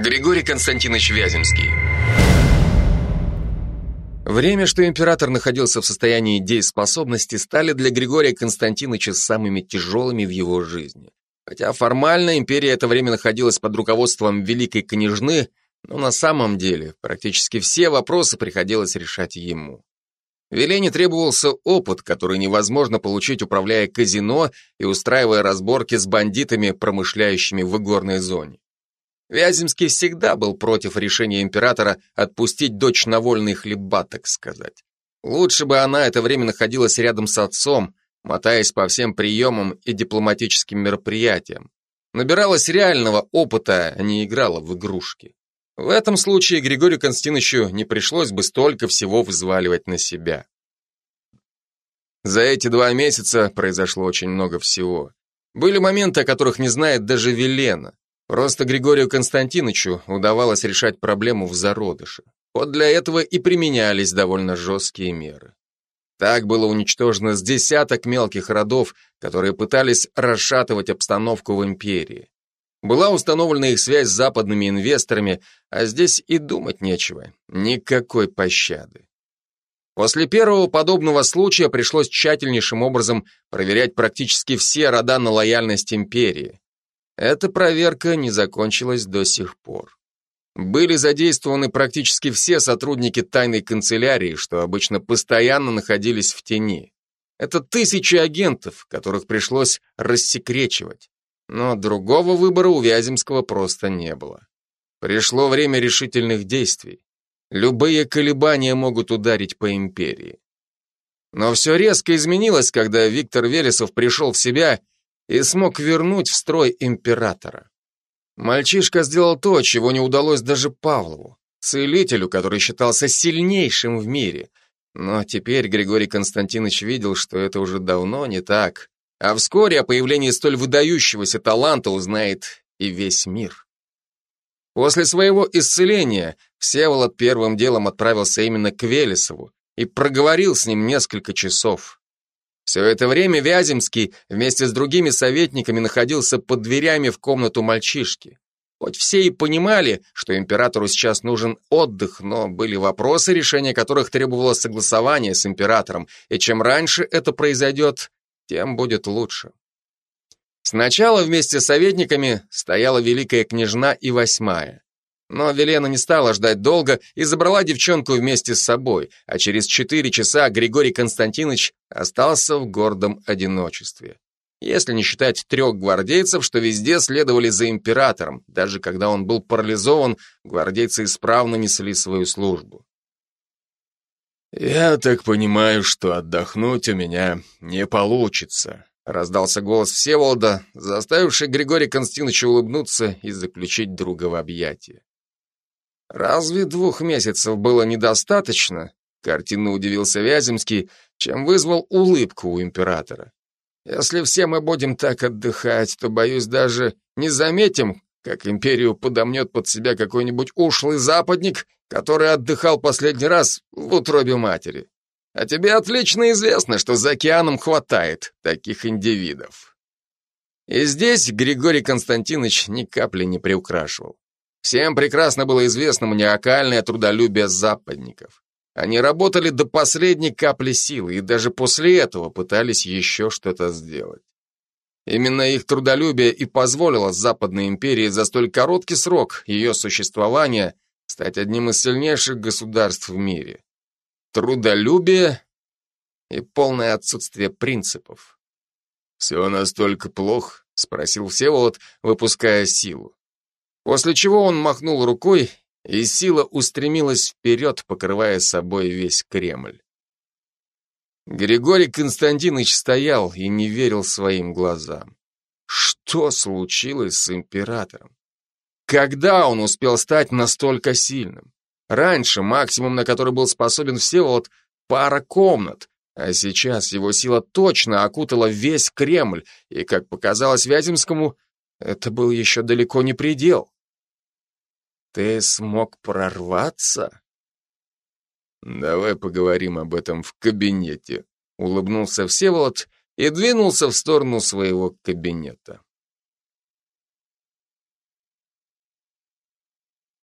Григорий Константинович Вяземский. Время, что император находился в состоянии дееспособности, стали для Григория Константиновича самыми тяжелыми в его жизни. Хотя формально империя это время находилась под руководством великой княжны, но на самом деле практически все вопросы приходилось решать ему. Велене требовался опыт, который невозможно получить, управляя казино и устраивая разборки с бандитами, промышляющими в игорной зоне. Вяземский всегда был против решения императора отпустить дочь на вольный хлеба, так сказать. Лучше бы она это время находилась рядом с отцом, мотаясь по всем приемам и дипломатическим мероприятиям. Набиралась реального опыта, а не играла в игрушки. В этом случае Григорию Константиновичу не пришлось бы столько всего взваливать на себя. За эти два месяца произошло очень много всего. Были моменты, о которых не знает даже Велена. Просто Григорию Константиновичу удавалось решать проблему в зародыше. Вот для этого и применялись довольно жесткие меры. Так было уничтожено с десяток мелких родов, которые пытались расшатывать обстановку в империи. Была установлена их связь с западными инвесторами, а здесь и думать нечего. Никакой пощады. После первого подобного случая пришлось тщательнейшим образом проверять практически все рода на лояльность империи. Эта проверка не закончилась до сих пор. Были задействованы практически все сотрудники тайной канцелярии, что обычно постоянно находились в тени. Это тысячи агентов, которых пришлось рассекречивать. Но другого выбора у Вяземского просто не было. Пришло время решительных действий. Любые колебания могут ударить по империи. Но все резко изменилось, когда Виктор Вересов пришел в себя и смог вернуть в строй императора. Мальчишка сделал то, чего не удалось даже Павлову, целителю, который считался сильнейшим в мире. Но теперь Григорий Константинович видел, что это уже давно не так, а вскоре о появлении столь выдающегося таланта узнает и весь мир. После своего исцеления Всеволод первым делом отправился именно к Велесову и проговорил с ним несколько часов. Все это время Вяземский вместе с другими советниками находился под дверями в комнату мальчишки. Хоть все и понимали, что императору сейчас нужен отдых, но были вопросы, решение которых требовало согласования с императором, и чем раньше это произойдет, тем будет лучше. Сначала вместе с советниками стояла великая княжна и восьмая. Но Велена не стала ждать долго и забрала девчонку вместе с собой, а через четыре часа Григорий Константинович остался в гордом одиночестве. Если не считать трех гвардейцев, что везде следовали за императором, даже когда он был парализован, гвардейцы исправно несли свою службу. «Я так понимаю, что отдохнуть у меня не получится», раздался голос Всеволода, заставивший Григория Константиновича улыбнуться и заключить друга в объятия. Разве двух месяцев было недостаточно? Картинно удивился Вяземский, чем вызвал улыбку у императора. Если все мы будем так отдыхать, то, боюсь, даже не заметим, как империю подомнет под себя какой-нибудь ушлый западник, который отдыхал последний раз в утробе матери. А тебе отлично известно, что за океаном хватает таких индивидов. И здесь Григорий Константинович ни капли не приукрашивал. Всем прекрасно было известно маниакальное трудолюбие западников. Они работали до последней капли силы и даже после этого пытались еще что-то сделать. Именно их трудолюбие и позволило Западной империи за столь короткий срок ее существования стать одним из сильнейших государств в мире. Трудолюбие и полное отсутствие принципов. «Все настолько плохо?» — спросил Всеволод, выпуская силу. После чего он махнул рукой, и сила устремилась вперед, покрывая собой весь Кремль. Григорий Константинович стоял и не верил своим глазам. Что случилось с императором? Когда он успел стать настолько сильным? Раньше максимум, на который был способен Всеволод, пара комнат, а сейчас его сила точно окутала весь Кремль, и, как показалось Вяземскому, это был еще далеко не предел. Ты смог прорваться? Давай поговорим об этом в кабинете, улыбнулся Всеволод и двинулся в сторону своего кабинета.